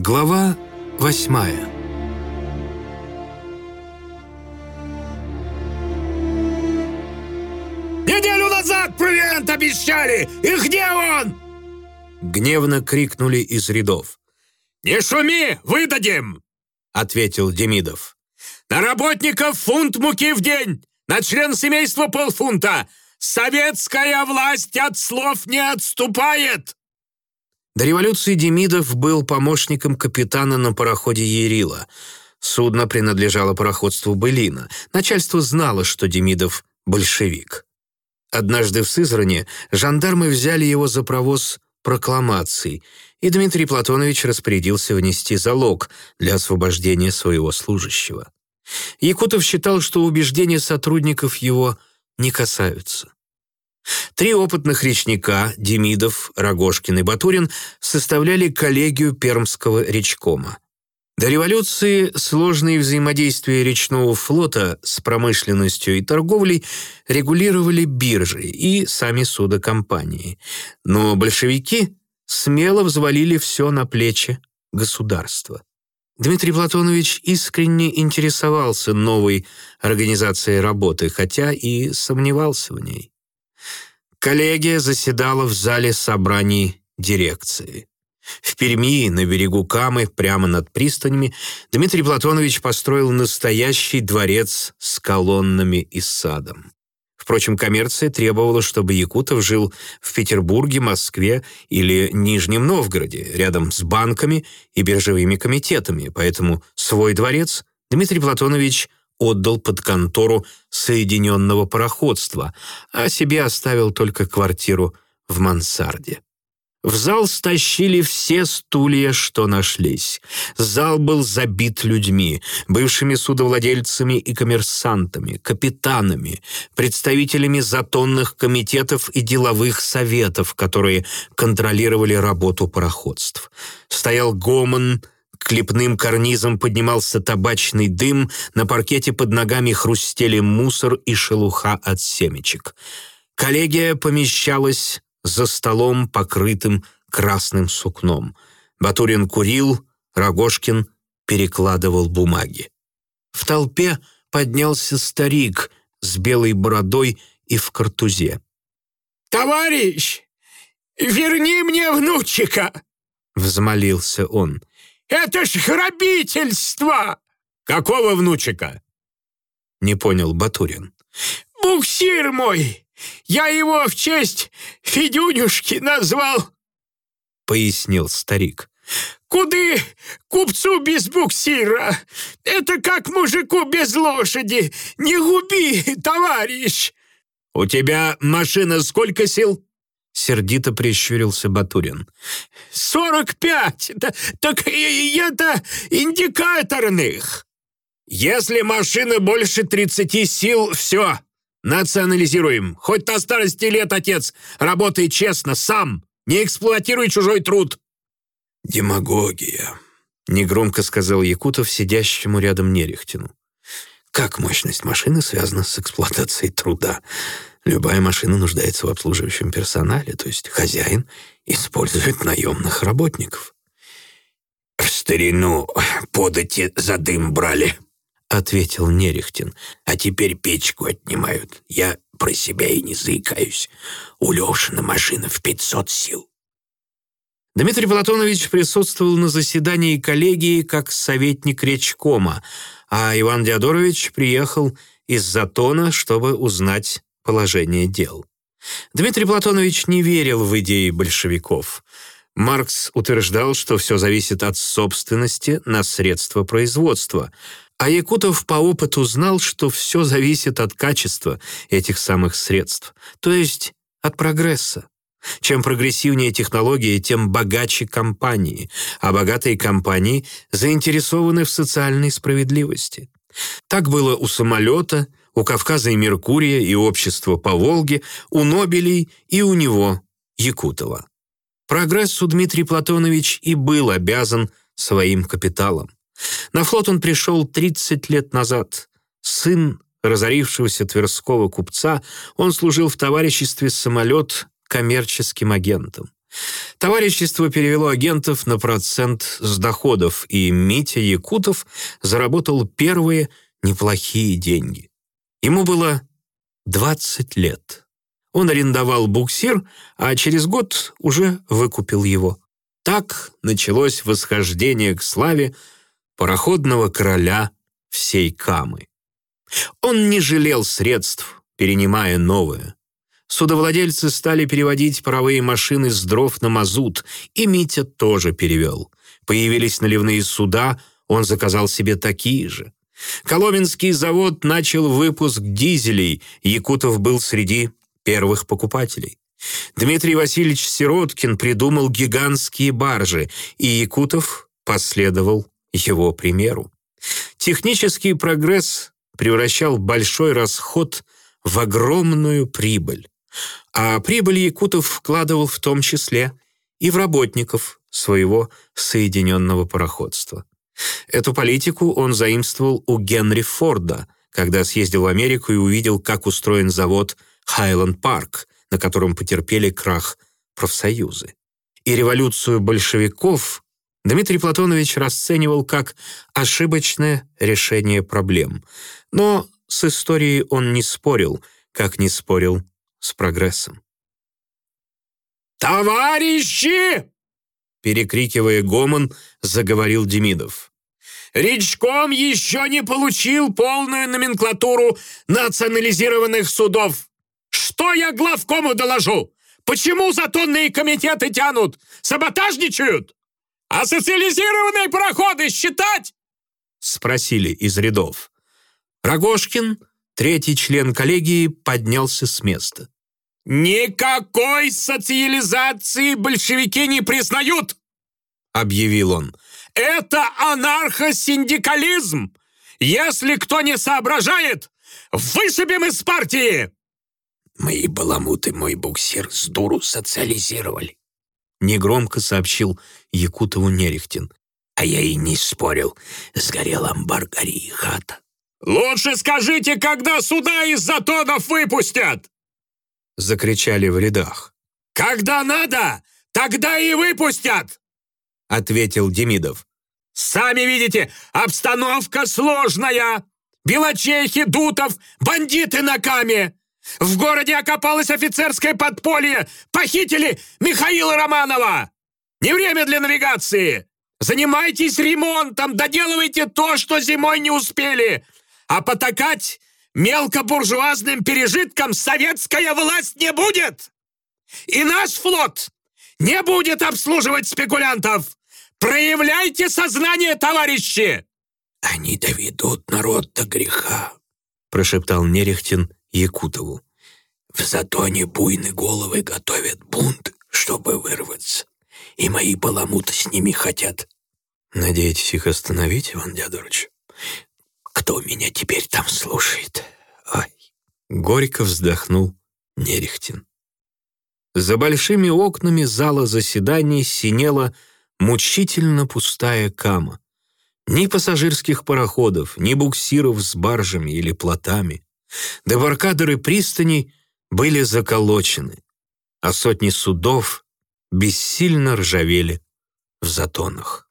Глава восьмая «Неделю назад провиант обещали! И где он?» Гневно крикнули из рядов. «Не шуми, выдадим!» — ответил Демидов. «На работников фунт муки в день, на член семейства полфунта. Советская власть от слов не отступает!» До революции Демидов был помощником капитана на пароходе «Ерила». Судно принадлежало пароходству «Былина». Начальство знало, что Демидов – большевик. Однажды в Сызране жандармы взяли его за провоз прокламаций, и Дмитрий Платонович распорядился внести залог для освобождения своего служащего. Якутов считал, что убеждения сотрудников его не касаются. Три опытных речника – Демидов, Рогожкин и Батурин – составляли коллегию Пермского речкома. До революции сложные взаимодействия речного флота с промышленностью и торговлей регулировали биржи и сами судокомпании. Но большевики смело взвалили все на плечи государства. Дмитрий Платонович искренне интересовался новой организацией работы, хотя и сомневался в ней. Коллегия заседала в зале собраний дирекции. В Перми, на берегу Камы, прямо над пристанями, Дмитрий Платонович построил настоящий дворец с колоннами и садом. Впрочем, коммерция требовала, чтобы Якутов жил в Петербурге, Москве или Нижнем Новгороде, рядом с банками и биржевыми комитетами, поэтому свой дворец Дмитрий Платонович отдал под контору Соединенного пароходства, а себе оставил только квартиру в мансарде. В зал стащили все стулья, что нашлись. Зал был забит людьми, бывшими судовладельцами и коммерсантами, капитанами, представителями затонных комитетов и деловых советов, которые контролировали работу пароходств. Стоял гомон, клепным карнизом поднимался табачный дым, на паркете под ногами хрустели мусор и шелуха от семечек. Коллегия помещалась за столом, покрытым красным сукном. Батурин курил, Рогожкин перекладывал бумаги. В толпе поднялся старик с белой бородой и в картузе. «Товарищ, верни мне внучика!» — взмолился он. «Это ж грабительство!» «Какого внучика?» — не понял Батурин. «Буксир мой! Я его в честь Федюнюшки назвал!» — пояснил старик. «Куды купцу без буксира? Это как мужику без лошади! Не губи, товарищ!» «У тебя машина сколько сил?» Сердито прищурился Батурин. «Сорок пять! Так это индикаторных!» «Если машина больше тридцати сил, все, национализируем. Хоть на старости лет, отец, работай честно, сам, не эксплуатируй чужой труд». «Демагогия», — негромко сказал Якутов сидящему рядом Нерехтину. «Как мощность машины связана с эксплуатацией труда? Любая машина нуждается в обслуживающем персонале, то есть хозяин использует наемных работников. «В старину подати за дым брали», — ответил Нерехтин. «А теперь печку отнимают. Я про себя и не заикаюсь. У Лешина машина в пятьсот сил». Дмитрий Платонович присутствовал на заседании коллегии как советник речкома, а Иван Диадорович приехал из Затона, чтобы узнать положение дел. Дмитрий Платонович не верил в идеи большевиков. Маркс утверждал, что все зависит от собственности на средства производства, а Якутов по опыту знал, что все зависит от качества этих самых средств, то есть от прогресса. Чем прогрессивнее технологии, тем богаче компании, а богатые компании заинтересованы в социальной справедливости. Так было у самолета, у Кавказа и Меркурия и общества по Волге, у Нобелей и у него, Якутова. Прогрессу Дмитрий Платонович и был обязан своим капиталом. На флот он пришел 30 лет назад. Сын разорившегося тверского купца, он служил в товариществе самолет коммерческим агентом. Товарищество перевело агентов на процент с доходов, и Митя Якутов заработал первые неплохие деньги. Ему было 20 лет. Он арендовал буксир, а через год уже выкупил его. Так началось восхождение к славе пароходного короля всей Камы. Он не жалел средств, перенимая новое. Судовладельцы стали переводить паровые машины с дров на мазут, и Митя тоже перевел. Появились наливные суда, он заказал себе такие же. Коломенский завод начал выпуск дизелей, Якутов был среди первых покупателей. Дмитрий Васильевич Сироткин придумал гигантские баржи, и Якутов последовал его примеру. Технический прогресс превращал большой расход в огромную прибыль. А прибыль Якутов вкладывал в том числе и в работников своего соединенного пароходства. Эту политику он заимствовал у Генри Форда, когда съездил в Америку и увидел, как устроен завод «Хайленд Парк», на котором потерпели крах профсоюзы. И революцию большевиков Дмитрий Платонович расценивал как ошибочное решение проблем. Но с историей он не спорил, как не спорил с прогрессом. «Товарищи!» Перекрикивая гомон, заговорил Демидов. «Речком еще не получил полную номенклатуру национализированных судов. Что я главкому доложу? Почему затонные комитеты тянут? Саботажничают? А социализированные пароходы считать?» Спросили из рядов. Рогошкин, третий член коллегии, поднялся с места. «Никакой социализации большевики не признают!» — объявил он. «Это анархосиндикализм! Если кто не соображает, вышибем из партии!» «Мои баламуты мой буксир с дуру социализировали», — негромко сообщил Якутову Нерехтин. «А я и не спорил. Сгорел амбар, гори и хата». «Лучше скажите, когда суда из затонов выпустят!» Закричали в рядах. «Когда надо, тогда и выпустят!» Ответил Демидов. «Сами видите, обстановка сложная! Белочехи, Дутов, бандиты на каме! В городе окопалось офицерское подполье! Похитили Михаила Романова! Не время для навигации! Занимайтесь ремонтом, доделывайте то, что зимой не успели! а потакать мелкобуржуазным пережиткам советская власть не будет! И наш флот не будет обслуживать спекулянтов! Проявляйте сознание, товарищи!» «Они доведут народ до греха», — прошептал Нерехтин Якутову. «В затоне буйны головы готовят бунт, чтобы вырваться, и мои баламуты с ними хотят». «Надеетесь их остановить, Иван Дядорович?» Кто меня теперь там слушает? Ой. Горько вздохнул Нерехтин. За большими окнами зала заседаний синела мучительно пустая кама. Ни пассажирских пароходов, ни буксиров с баржами или плотами. Дебаркадеры пристани были заколочены, а сотни судов бессильно ржавели в затонах.